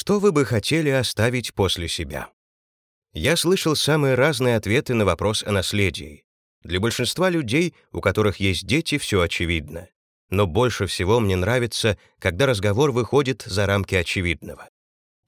Что вы бы хотели оставить после себя? Я слышал самые разные ответы на вопрос о наследии. Для большинства людей, у которых есть дети, все очевидно. Но больше всего мне нравится, когда разговор выходит за рамки очевидного.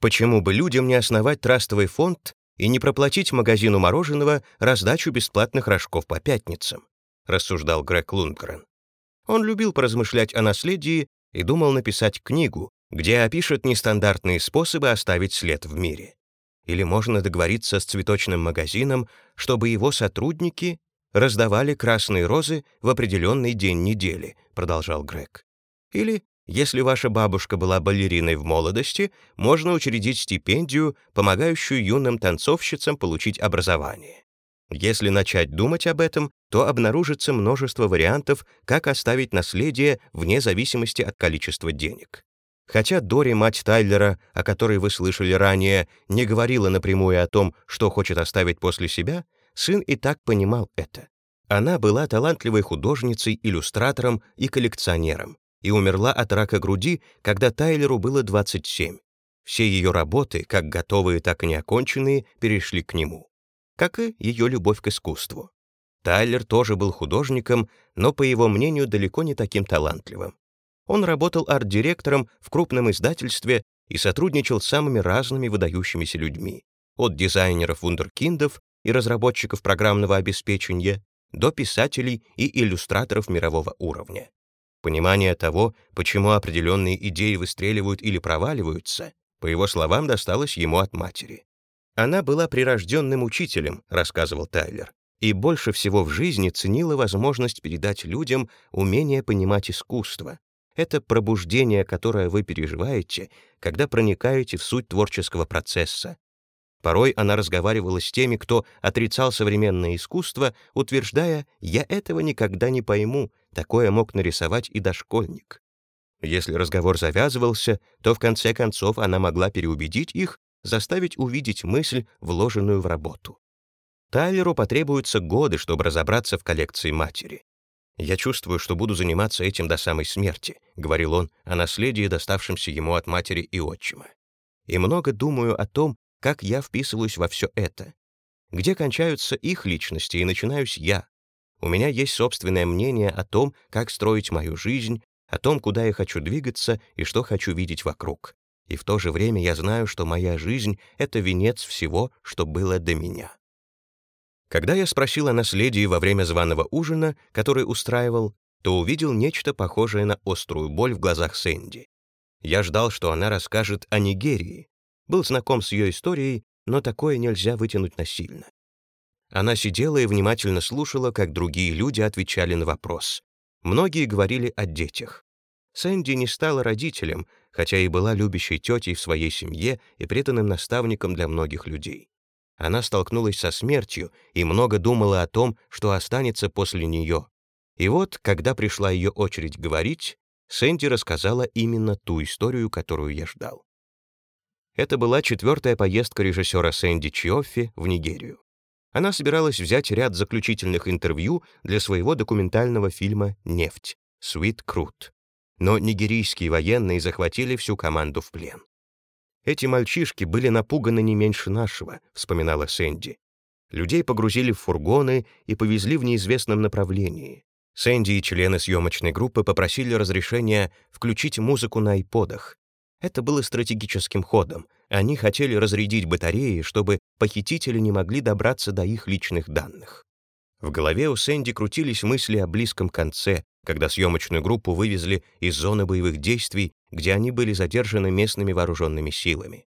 Почему бы людям не основать трастовый фонд и не проплатить магазину мороженого раздачу бесплатных рожков по пятницам? рассуждал Грег Лундгрен. Он любил поразмышлять о наследии и думал написать книгу, где опишет нестандартные способы оставить след в мире. Или можно договориться с цветочным магазином, чтобы его сотрудники раздавали красные розы в определенный день недели, продолжал Грег. Или, если ваша бабушка была балериной в молодости, можно учредить стипендию, помогающую юным танцовщицам получить образование. Если начать думать об этом, то обнаружится множество вариантов, как оставить наследие вне зависимости от количества денег. Хотя Дори, мать Тайлера, о которой вы слышали ранее, не говорила напрямую о том, что хочет оставить после себя, сын и так понимал это. Она была талантливой художницей, иллюстратором и коллекционером и умерла от рака груди, когда Тайлеру было 27. Все ее работы, как готовые, так и неоконченные, перешли к нему. Как и ее любовь к искусству. Тайлер тоже был художником, но, по его мнению, далеко не таким талантливым. Он работал арт-директором в крупном издательстве и сотрудничал с самыми разными выдающимися людьми, от дизайнеров-вундеркиндов и разработчиков программного обеспечения до писателей и иллюстраторов мирового уровня. Понимание того, почему определенные идеи выстреливают или проваливаются, по его словам, досталось ему от матери. «Она была прирожденным учителем», — рассказывал Тайлер, и больше всего в жизни ценила возможность передать людям умение понимать искусство, это пробуждение, которое вы переживаете, когда проникаете в суть творческого процесса. Порой она разговаривала с теми, кто отрицал современное искусство, утверждая «я этого никогда не пойму, такое мог нарисовать и дошкольник». Если разговор завязывался, то в конце концов она могла переубедить их, заставить увидеть мысль, вложенную в работу. Тайлеру потребуются годы, чтобы разобраться в коллекции матери. «Я чувствую, что буду заниматься этим до самой смерти», — говорил он о наследии, доставшемся ему от матери и отчима. «И много думаю о том, как я вписываюсь во все это. Где кончаются их личности и начинаюсь я. У меня есть собственное мнение о том, как строить мою жизнь, о том, куда я хочу двигаться и что хочу видеть вокруг. И в то же время я знаю, что моя жизнь — это венец всего, что было до меня. Когда я спросил о наследии во время званого ужина, который устраивал, то увидел нечто похожее на острую боль в глазах Сэнди. Я ждал, что она расскажет о Нигерии. Был знаком с ее историей, но такое нельзя вытянуть насильно. Она сидела и внимательно слушала, как другие люди отвечали на вопрос. Многие говорили о детях. Сэнди не стала родителем, хотя и была любящей тетей в своей семье и преданным наставником для многих людей. Она столкнулась со смертью и много думала о том, что останется после нее. И вот, когда пришла ее очередь говорить, Сэнди рассказала именно ту историю, которую я ждал. Это была четвертая поездка режиссера Сэнди Чиоффи в Нигерию. Она собиралась взять ряд заключительных интервью для своего документального фильма «Нефть» «Sweet Крут». Но нигерийские военные захватили всю команду в плен. Эти мальчишки были напуганы не меньше нашего, вспоминала Сэнди. Людей погрузили в фургоны и повезли в неизвестном направлении. Сэнди и члены съемочной группы попросили разрешения включить музыку на айподах. Это было стратегическим ходом. Они хотели разрядить батареи, чтобы похитители не могли добраться до их личных данных. В голове у Сэнди крутились мысли о близком конце, когда съемочную группу вывезли из зоны боевых действий, где они были задержаны местными вооруженными силами.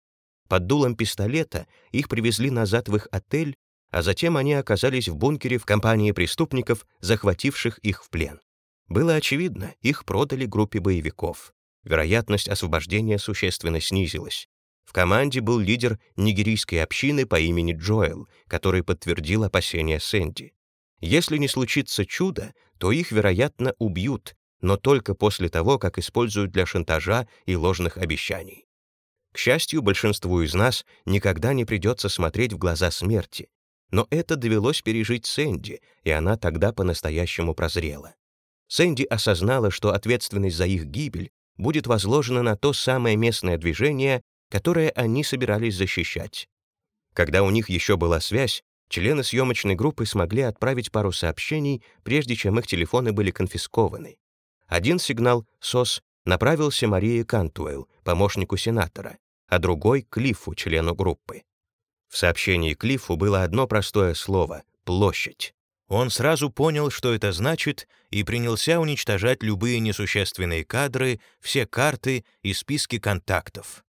Под дулом пистолета их привезли назад в их отель, а затем они оказались в бункере в компании преступников, захвативших их в плен. Было очевидно, их продали группе боевиков. Вероятность освобождения существенно снизилась. В команде был лидер нигерийской общины по имени Джоэл, который подтвердил опасения Сэнди. Если не случится чудо, то их, вероятно, убьют, но только после того, как используют для шантажа и ложных обещаний. К счастью, большинству из нас никогда не придется смотреть в глаза смерти, но это довелось пережить Сэнди, и она тогда по-настоящему прозрела. Сэнди осознала, что ответственность за их гибель будет возложена на то самое местное движение, которое они собирались защищать. Когда у них еще была связь, члены съемочной группы смогли отправить пару сообщений, прежде чем их телефоны были конфискованы. Один сигнал «СОС» направился Марии Кантуэлл, помощнику сенатора, а другой — Клиффу, члену группы. В сообщении Клиффу было одно простое слово — «площадь». Он сразу понял, что это значит, и принялся уничтожать любые несущественные кадры, все карты и списки контактов.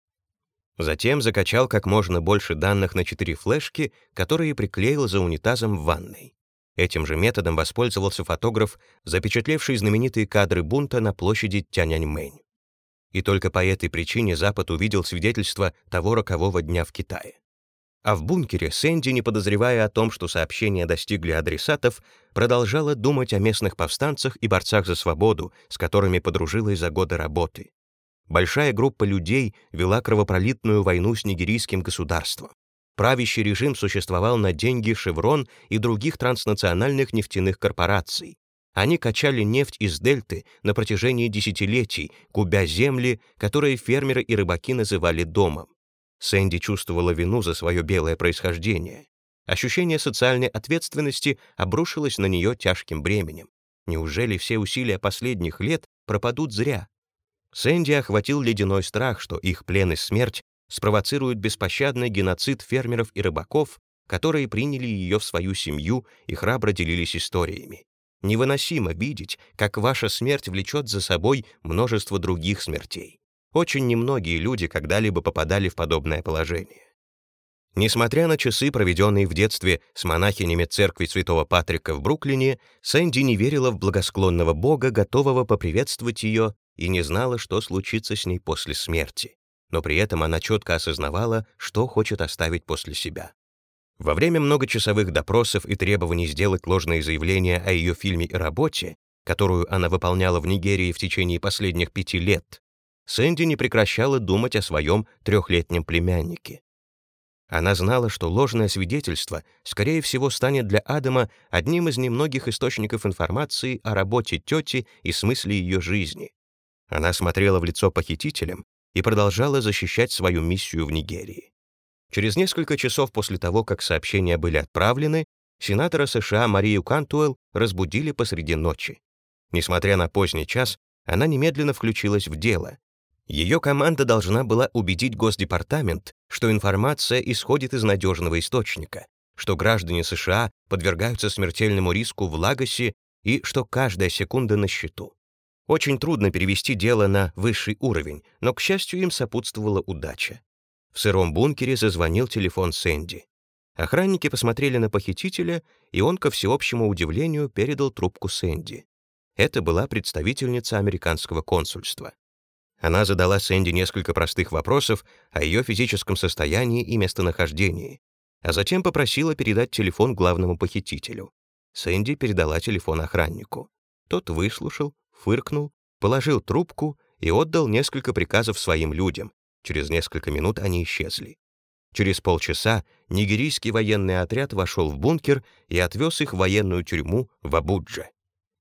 Затем закачал как можно больше данных на четыре флешки, которые приклеил за унитазом в ванной. Этим же методом воспользовался фотограф, запечатлевший знаменитые кадры бунта на площади Тяньаньмэнь. И только по этой причине Запад увидел свидетельство того рокового дня в Китае. А в бункере Сэнди, не подозревая о том, что сообщения достигли адресатов, продолжала думать о местных повстанцах и борцах за свободу, с которыми подружилась за годы работы. Большая группа людей вела кровопролитную войну с нигерийским государством. Правящий режим существовал на деньги «Шеврон» и других транснациональных нефтяных корпораций. Они качали нефть из дельты на протяжении десятилетий, губя земли, которые фермеры и рыбаки называли домом. Сэнди чувствовала вину за свое белое происхождение. Ощущение социальной ответственности обрушилось на нее тяжким бременем. Неужели все усилия последних лет пропадут зря? Сэнди охватил ледяной страх, что их плен и смерть спровоцируют беспощадный геноцид фермеров и рыбаков, которые приняли ее в свою семью и храбро делились историями. Невыносимо видеть, как ваша смерть влечет за собой множество других смертей. Очень немногие люди когда-либо попадали в подобное положение. Несмотря на часы, проведенные в детстве с монахинями церкви Святого Патрика в Бруклине, Сэнди не верила в благосклонного Бога, готового поприветствовать ее, и не знала, что случится с ней после смерти. Но при этом она четко осознавала, что хочет оставить после себя. Во время многочасовых допросов и требований сделать ложные заявления о ее фильме и работе, которую она выполняла в Нигерии в течение последних пяти лет, Сэнди не прекращала думать о своем трехлетнем племяннике. Она знала, что ложное свидетельство, скорее всего, станет для Адама одним из немногих источников информации о работе тети и смысле ее жизни. Она смотрела в лицо похитителям и продолжала защищать свою миссию в Нигерии. Через несколько часов после того, как сообщения были отправлены, сенатора США Марию Кантуэлл разбудили посреди ночи. Несмотря на поздний час, она немедленно включилась в дело, ее команда должна была убедить Госдепартамент, что информация исходит из надежного источника, что граждане США подвергаются смертельному риску в Лагосе и что каждая секунда на счету. Очень трудно перевести дело на высший уровень, но, к счастью, им сопутствовала удача. В сыром бункере зазвонил телефон Сэнди. Охранники посмотрели на похитителя, и он, ко всеобщему удивлению, передал трубку Сэнди. Это была представительница американского консульства. Она задала Сэнди несколько простых вопросов о ее физическом состоянии и местонахождении, а затем попросила передать телефон главному похитителю. Сэнди передала телефон охраннику. Тот выслушал, фыркнул, положил трубку и отдал несколько приказов своим людям. Через несколько минут они исчезли. Через полчаса нигерийский военный отряд вошел в бункер и отвез их в военную тюрьму в Абудже.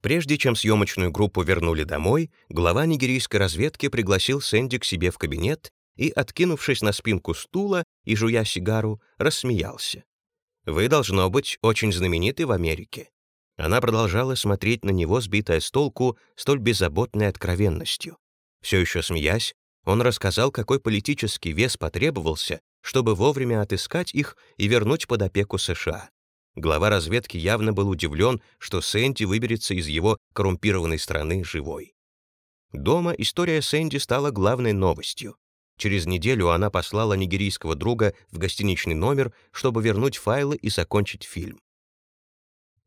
Прежде чем съемочную группу вернули домой, глава нигерийской разведки пригласил Сэнди к себе в кабинет и, откинувшись на спинку стула и жуя сигару, рассмеялся. «Вы, должно быть, очень знамениты в Америке». Она продолжала смотреть на него, сбитая с толку, столь беззаботной откровенностью. Все еще смеясь, он рассказал, какой политический вес потребовался, чтобы вовремя отыскать их и вернуть под опеку США. Глава разведки явно был удивлен, что Сэнди выберется из его коррумпированной страны живой. Дома история Сэнди стала главной новостью. Через неделю она послала нигерийского друга в гостиничный номер, чтобы вернуть файлы и закончить фильм.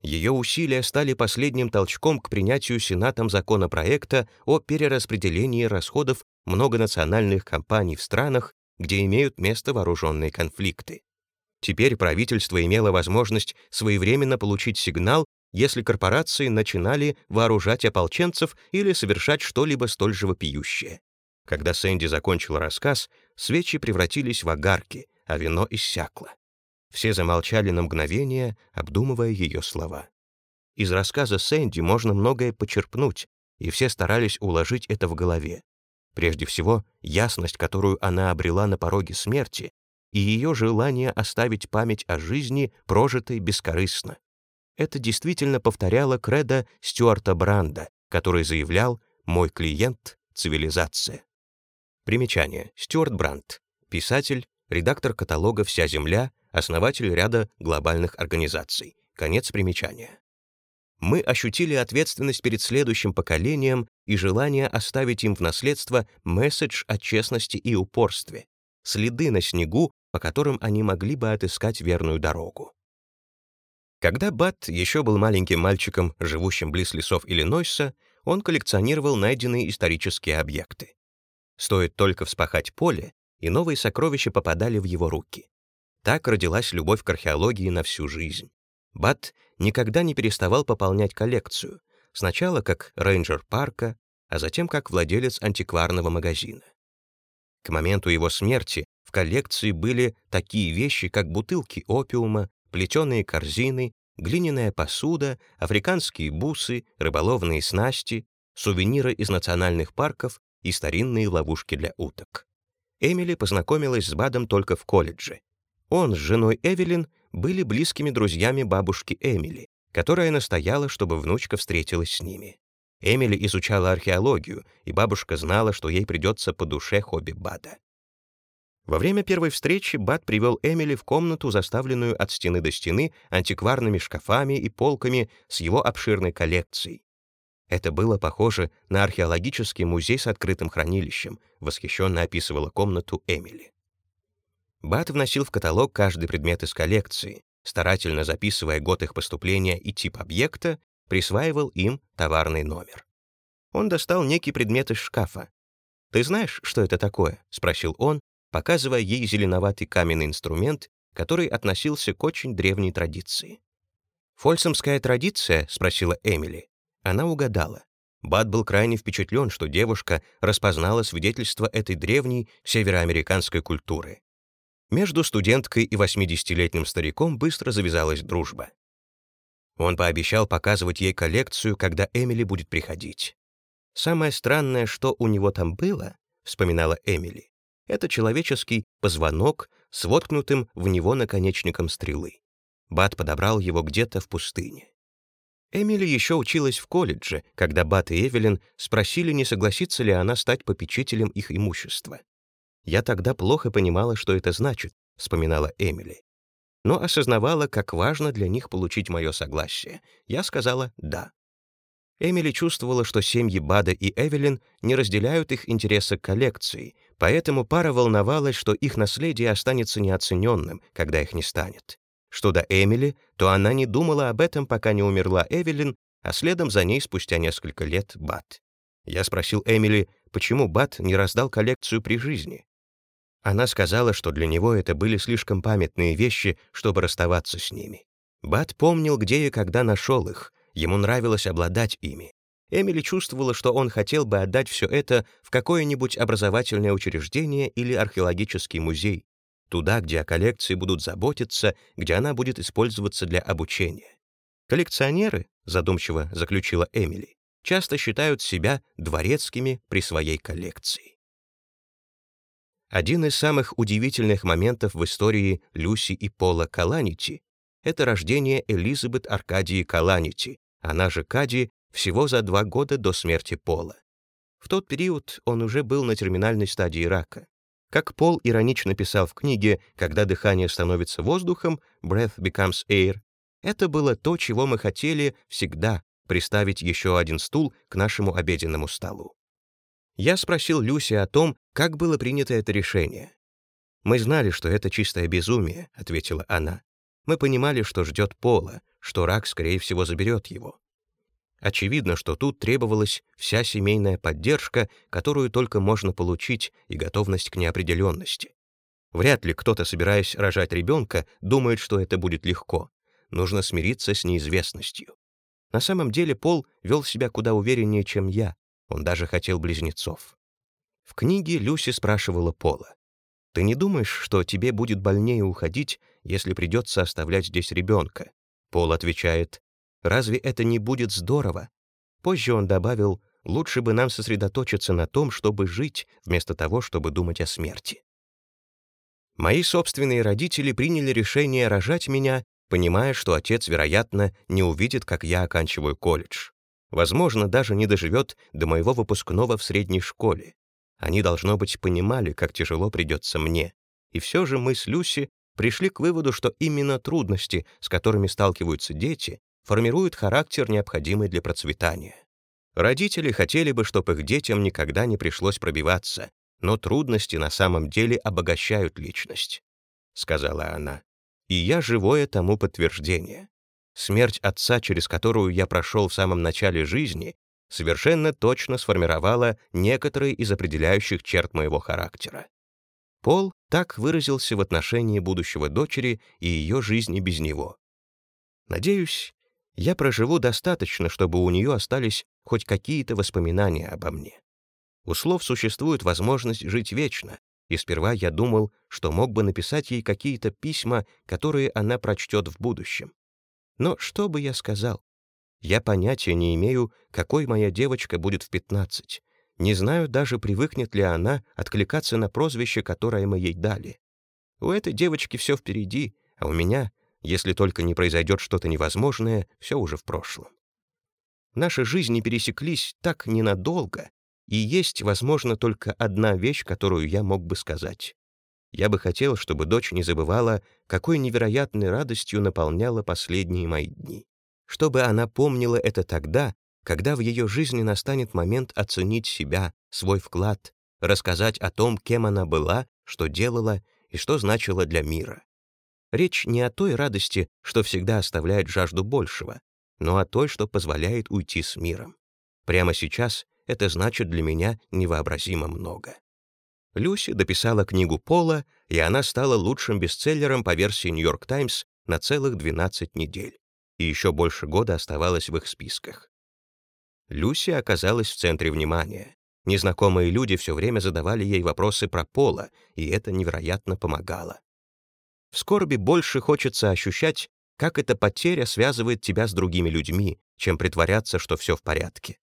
Ее усилия стали последним толчком к принятию Сенатом законопроекта о перераспределении расходов многонациональных компаний в странах, где имеют место вооруженные конфликты. Теперь правительство имело возможность своевременно получить сигнал, если корпорации начинали вооружать ополченцев или совершать что-либо столь же вопиющее. Когда Сэнди закончил рассказ, свечи превратились в огарки, а вино иссякло. Все замолчали на мгновение, обдумывая ее слова. Из рассказа Сэнди можно многое почерпнуть, и все старались уложить это в голове. Прежде всего, ясность, которую она обрела на пороге смерти, и ее желание оставить память о жизни, прожитой бескорыстно. Это действительно повторяло кредо Стюарта Бранда, который заявлял «Мой клиент — цивилизация». Примечание. Стюарт Бранд. Писатель, редактор каталога «Вся Земля», основатель ряда глобальных организаций. Конец примечания. Мы ощутили ответственность перед следующим поколением и желание оставить им в наследство месседж о честности и упорстве, следы на снегу, по которым они могли бы отыскать верную дорогу. Когда Бат еще был маленьким мальчиком, живущим близ лесов Иллинойса, он коллекционировал найденные исторические объекты. Стоит только вспахать поле, и новые сокровища попадали в его руки. Так родилась любовь к археологии на всю жизнь. Бат никогда не переставал пополнять коллекцию, сначала как рейнджер парка, а затем как владелец антикварного магазина. К моменту его смерти в коллекции были такие вещи, как бутылки опиума, плетеные корзины, глиняная посуда, африканские бусы, рыболовные снасти, сувениры из национальных парков и старинные ловушки для уток. Эмили познакомилась с Бадом только в колледже. Он с женой Эвелин были близкими друзьями бабушки Эмили, которая настояла, чтобы внучка встретилась с ними. Эмили изучала археологию, и бабушка знала, что ей придется по душе хобби Бада. Во время первой встречи Бад привел Эмили в комнату, заставленную от стены до стены антикварными шкафами и полками с его обширной коллекцией. Это было похоже на археологический музей с открытым хранилищем, восхищенно описывала комнату Эмили. Бат вносил в каталог каждый предмет из коллекции, старательно записывая год их поступления и тип объекта, присваивал им товарный номер. Он достал некий предмет из шкафа. «Ты знаешь, что это такое?» — спросил он, показывая ей зеленоватый каменный инструмент, который относился к очень древней традиции. «Фольсомская традиция?» — спросила Эмили. Она угадала. Бат был крайне впечатлен, что девушка распознала свидетельство этой древней североамериканской культуры. Между студенткой и 80-летним стариком быстро завязалась дружба. Он пообещал показывать ей коллекцию, когда Эмили будет приходить. «Самое странное, что у него там было», — вспоминала Эмили, это человеческий позвонок с воткнутым в него наконечником стрелы. Бат подобрал его где-то в пустыне. Эмили еще училась в колледже, когда Бат и Эвелин спросили, не согласится ли она стать попечителем их имущества. «Я тогда плохо понимала, что это значит», — вспоминала Эмили. Но осознавала, как важно для них получить мое согласие. Я сказала «да». Эмили чувствовала, что семьи Бада и Эвелин не разделяют их интереса к коллекции, поэтому пара волновалась, что их наследие останется неоцененным, когда их не станет. Что до Эмили, то она не думала об этом, пока не умерла Эвелин, а следом за ней спустя несколько лет Бад. Я спросил Эмили, почему Бад не раздал коллекцию при жизни. Она сказала, что для него это были слишком памятные вещи, чтобы расставаться с ними. Бат помнил, где и когда нашел их, ему нравилось обладать ими. Эмили чувствовала, что он хотел бы отдать все это в какое-нибудь образовательное учреждение или археологический музей, туда, где о коллекции будут заботиться, где она будет использоваться для обучения. Коллекционеры, задумчиво заключила Эмили, часто считают себя дворецкими при своей коллекции. Один из самых удивительных моментов в истории Люси и Пола Каланити — это рождение Элизабет Аркадии Каланити, она же Кади, всего за два года до смерти Пола. В тот период он уже был на терминальной стадии рака. Как Пол иронично писал в книге «Когда дыхание становится воздухом» «Breath becomes air», это было то, чего мы хотели всегда — приставить еще один стул к нашему обеденному столу. Я спросил Люси о том, как было принято это решение. «Мы знали, что это чистое безумие», — ответила она. «Мы понимали, что ждет Пола, что рак, скорее всего, заберет его. Очевидно, что тут требовалась вся семейная поддержка, которую только можно получить, и готовность к неопределенности. Вряд ли кто-то, собираясь рожать ребенка, думает, что это будет легко. Нужно смириться с неизвестностью. На самом деле Пол вел себя куда увереннее, чем я. Он даже хотел близнецов. В книге Люси спрашивала Пола. «Ты не думаешь, что тебе будет больнее уходить, если придется оставлять здесь ребенка?» Пол отвечает, «Разве это не будет здорово?» Позже он добавил, Лучше бы нам сосредоточиться на том, чтобы жить, вместо того, чтобы думать о смерти. Мои собственные родители приняли решение рожать меня, понимая, что отец, вероятно, не увидит, как я оканчиваю колледж. Возможно, даже не доживет до моего выпускного в средней школе. Они, должно быть, понимали, как тяжело придется мне. И все же мы с Люси пришли к выводу, что именно трудности, с которыми сталкиваются дети, формируют характер, необходимый для процветания. Родители хотели бы, чтобы их детям никогда не пришлось пробиваться, но трудности на самом деле обогащают личность, — сказала она. И я живое тому подтверждение. Смерть отца, через которую я прошел в самом начале жизни, совершенно точно сформировала некоторые из определяющих черт моего характера. Пол так выразился в отношении будущего дочери и ее жизни без него. Надеюсь, я проживу достаточно, чтобы у нее остались хоть какие-то воспоминания обо мне. У слов существует возможность жить вечно, и сперва я думал, что мог бы написать ей какие-то письма, которые она прочтет в будущем. Но что бы я сказал? Я понятия не имею, какой моя девочка будет в 15. Не знаю даже, привыкнет ли она откликаться на прозвище, которое мы ей дали. У этой девочки все впереди, а у меня, если только не произойдет что-то невозможное, все уже в прошлом. Наши жизни пересеклись так ненадолго, и есть, возможно, только одна вещь, которую я мог бы сказать. Я бы хотел, чтобы дочь не забывала, какой невероятной радостью наполняла последние мои дни. Чтобы она помнила это тогда, когда в ее жизни настанет момент оценить себя, свой вклад, рассказать о том, кем она была, что делала и что значила для мира. Речь не о той радости, что всегда оставляет жажду большего, но о той, что позволяет уйти с миром. Прямо сейчас это значит для меня невообразимо много. Люси дописала книгу Пола, и она стала лучшим бестселлером по версии «Нью-Йорк Таймс» на целых 12 недель, и еще больше года оставалась в их списках. Люси оказалась в центре внимания. Незнакомые люди все время задавали ей вопросы про Пола, и это невероятно помогало. В скорби больше хочется ощущать, как эта потеря связывает тебя с другими людьми, чем притворяться, что все в порядке.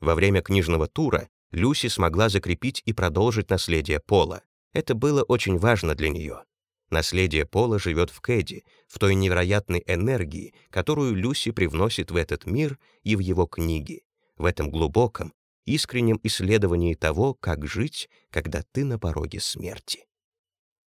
Во время книжного тура Люси смогла закрепить и продолжить наследие Пола. Это было очень важно для нее. Наследие Пола живет в Кэдди, в той невероятной энергии, которую Люси привносит в этот мир и в его книги, в этом глубоком, искреннем исследовании того, как жить, когда ты на пороге смерти.